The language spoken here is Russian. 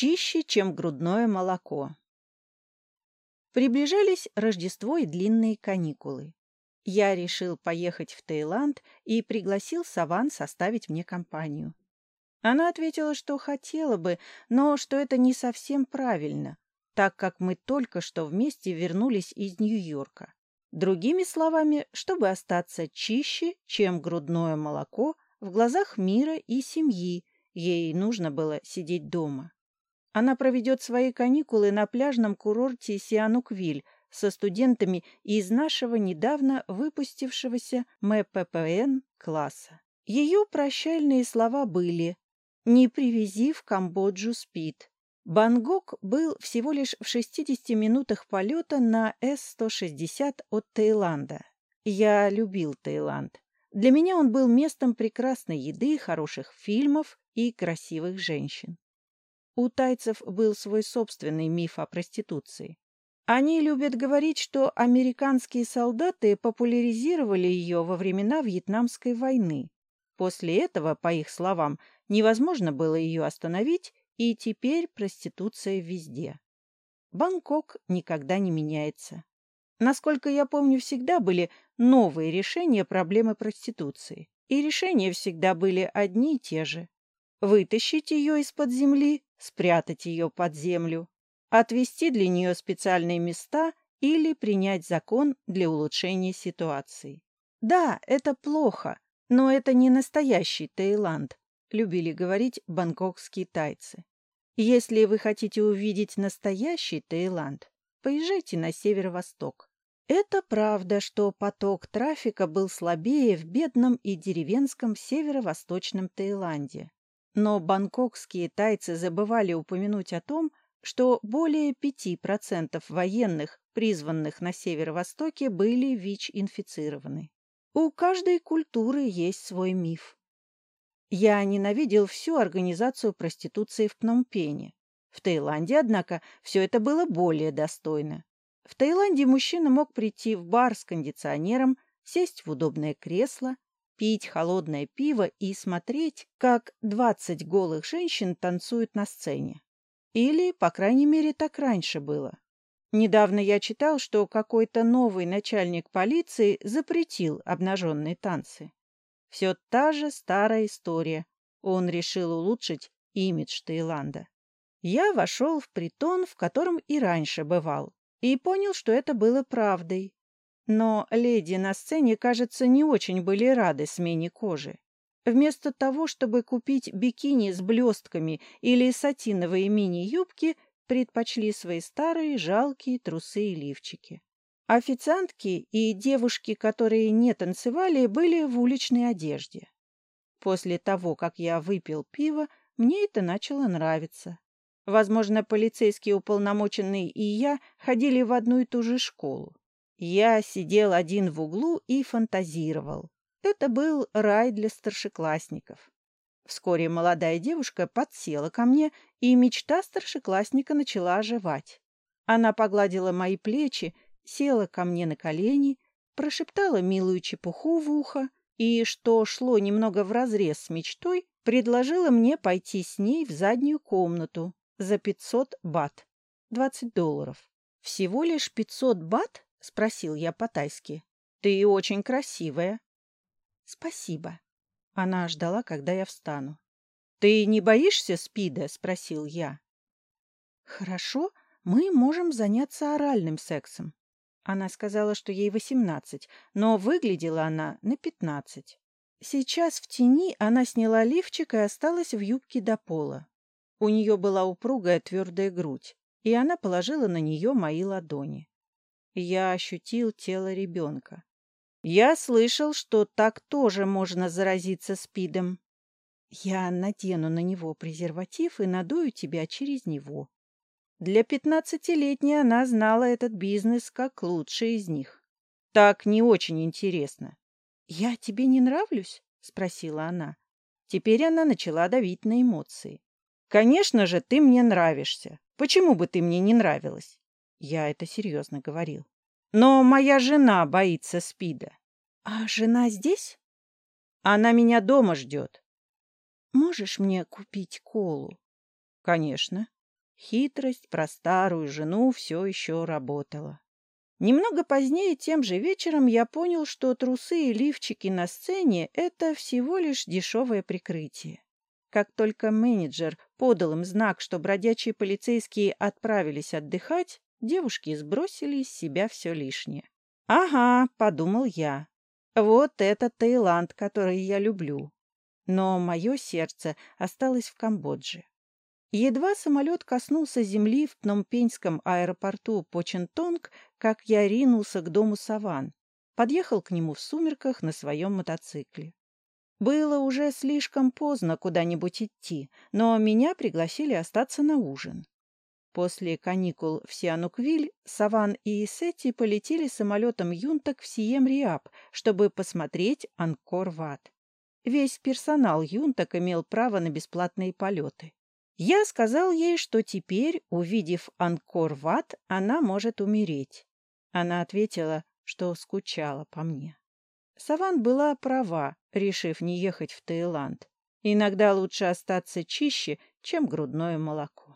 чище, чем грудное молоко. Приближались Рождество и длинные каникулы. Я решил поехать в Таиланд и пригласил Саван составить мне компанию. Она ответила, что хотела бы, но что это не совсем правильно, так как мы только что вместе вернулись из Нью-Йорка. Другими словами, чтобы остаться чище, чем грудное молоко, в глазах мира и семьи, ей нужно было сидеть дома. Она проведет свои каникулы на пляжном курорте Сиануквиль со студентами из нашего недавно выпустившегося МППН класса. Ее прощальные слова были «Не привези в Камбоджу спид». Бангкок был всего лишь в 60 минутах полета на С-160 от Таиланда. Я любил Таиланд. Для меня он был местом прекрасной еды, хороших фильмов и красивых женщин. У тайцев был свой собственный миф о проституции. Они любят говорить, что американские солдаты популяризировали ее во времена Вьетнамской войны. После этого, по их словам, невозможно было ее остановить, и теперь проституция везде. Бангкок никогда не меняется. Насколько я помню, всегда были новые решения проблемы проституции. И решения всегда были одни и те же. Вытащить ее из-под земли спрятать ее под землю, отвести для нее специальные места или принять закон для улучшения ситуации. Да, это плохо, но это не настоящий Таиланд, любили говорить бангкокские тайцы. Если вы хотите увидеть настоящий Таиланд, поезжайте на северо-восток. Это правда, что поток трафика был слабее в бедном и деревенском северо-восточном Таиланде. Но бангкокские тайцы забывали упомянуть о том, что более 5% военных, призванных на северо-востоке, были ВИЧ-инфицированы. У каждой культуры есть свой миф. Я ненавидел всю организацию проституции в Пномпене. В Таиланде, однако, все это было более достойно. В Таиланде мужчина мог прийти в бар с кондиционером, сесть в удобное кресло, пить холодное пиво и смотреть, как двадцать голых женщин танцуют на сцене. Или, по крайней мере, так раньше было. Недавно я читал, что какой-то новый начальник полиции запретил обнаженные танцы. Все та же старая история. Он решил улучшить имидж Таиланда. Я вошел в притон, в котором и раньше бывал, и понял, что это было правдой. Но леди на сцене, кажется, не очень были рады смене кожи. Вместо того, чтобы купить бикини с блестками или сатиновые мини-юбки, предпочли свои старые жалкие трусы и лифчики. Официантки и девушки, которые не танцевали, были в уличной одежде. После того, как я выпил пиво, мне это начало нравиться. Возможно, полицейские уполномоченные и я ходили в одну и ту же школу. Я сидел один в углу и фантазировал. Это был рай для старшеклассников. Вскоре молодая девушка подсела ко мне, и мечта старшеклассника начала оживать. Она погладила мои плечи, села ко мне на колени, прошептала милую чепуху в ухо и, что шло немного вразрез с мечтой, предложила мне пойти с ней в заднюю комнату за 500 бат, 20 долларов. Всего лишь 500 бат? — спросил я по-тайски. «Ты очень красивая». «Спасибо». Она ждала, когда я встану. «Ты не боишься спида?» — спросил я. «Хорошо, мы можем заняться оральным сексом». Она сказала, что ей восемнадцать, но выглядела она на пятнадцать. Сейчас в тени она сняла лифчик и осталась в юбке до пола. У нее была упругая твердая грудь, и она положила на нее мои ладони. Я ощутил тело ребенка. Я слышал, что так тоже можно заразиться СПИДом. Я надену на него презерватив и надую тебя через него. Для пятнадцатилетней она знала этот бизнес как лучший из них. Так не очень интересно. «Я тебе не нравлюсь?» — спросила она. Теперь она начала давить на эмоции. «Конечно же, ты мне нравишься. Почему бы ты мне не нравилась?» Я это серьезно говорил. Но моя жена боится СПИДа. А жена здесь? Она меня дома ждет. Можешь мне купить колу? Конечно. Хитрость про старую жену все еще работала. Немного позднее, тем же вечером, я понял, что трусы и лифчики на сцене — это всего лишь дешевое прикрытие. Как только менеджер подал им знак, что бродячие полицейские отправились отдыхать, девушки сбросили из себя все лишнее. «Ага», — подумал я, — «вот это Таиланд, который я люблю». Но мое сердце осталось в Камбодже. Едва самолет коснулся земли в Пномпеньском аэропорту Почентонг, как я ринулся к дому Саван, подъехал к нему в сумерках на своем мотоцикле. Было уже слишком поздно куда-нибудь идти, но меня пригласили остаться на ужин. После каникул в Сиануквиль Саван и Исетти полетели самолетом Юнтак в Сием-Риаб, чтобы посмотреть Анкор-Ват. Весь персонал Юнтак имел право на бесплатные полеты. Я сказал ей, что теперь, увидев Анкор-Ват, она может умереть. Она ответила, что скучала по мне. Саван была права, решив не ехать в Таиланд. Иногда лучше остаться чище, чем грудное молоко.